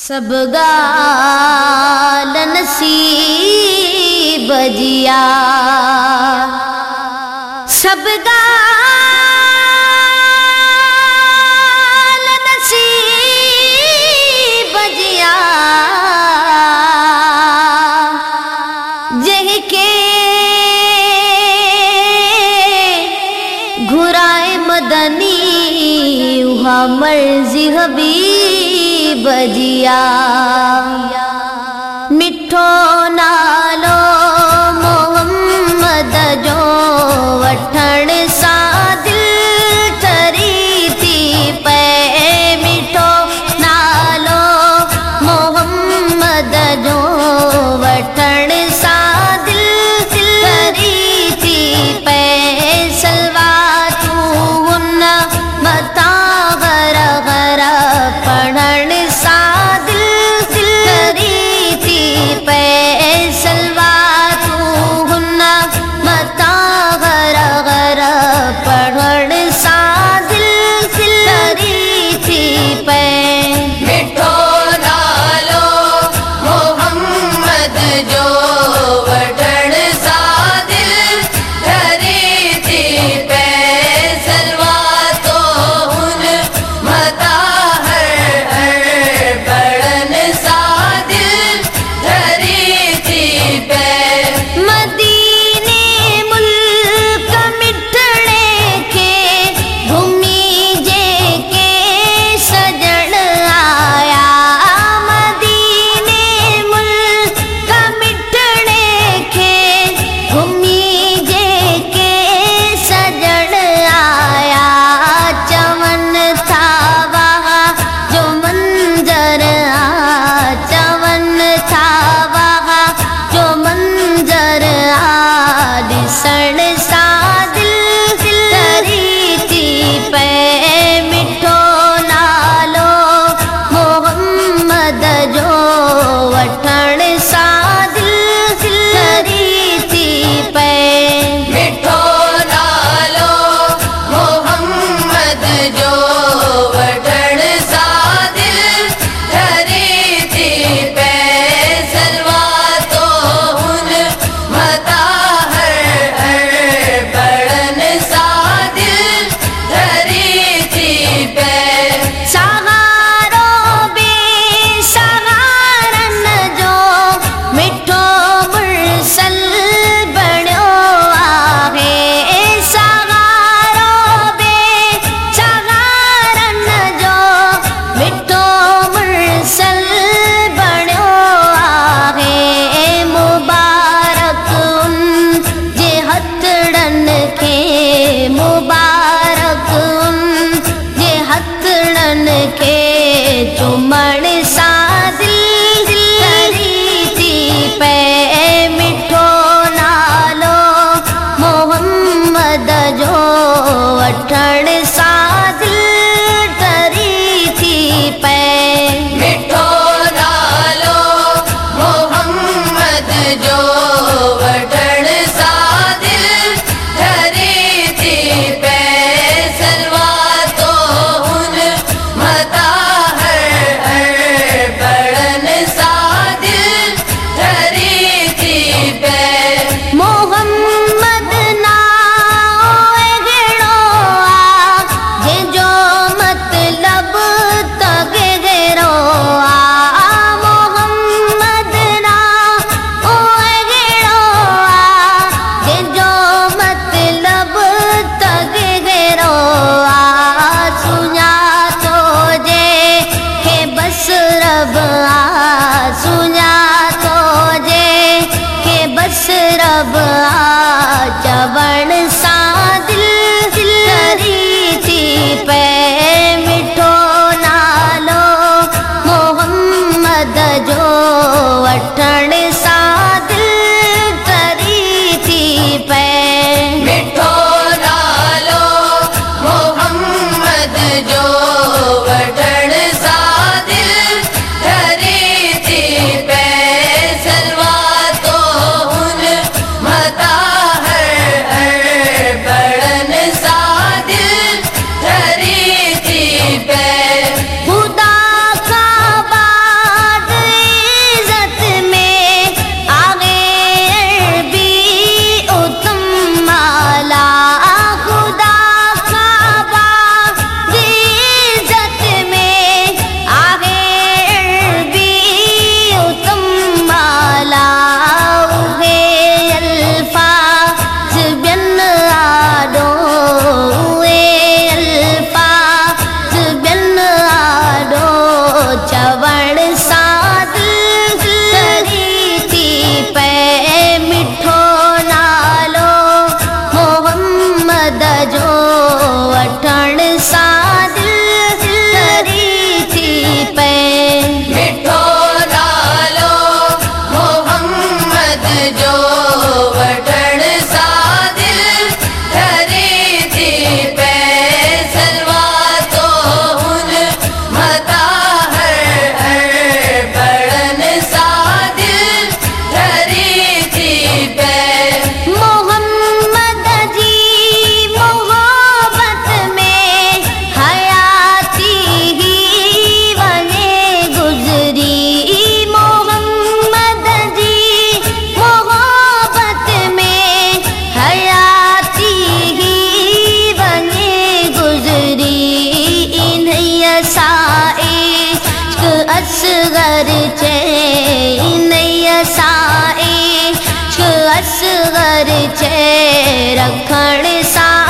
سب گال نصیب جیا۔ سب گال نصیب جیا۔ جہ کے گھرائے مدنی مرضی حبیب بدیا جب اصغر رکھن سا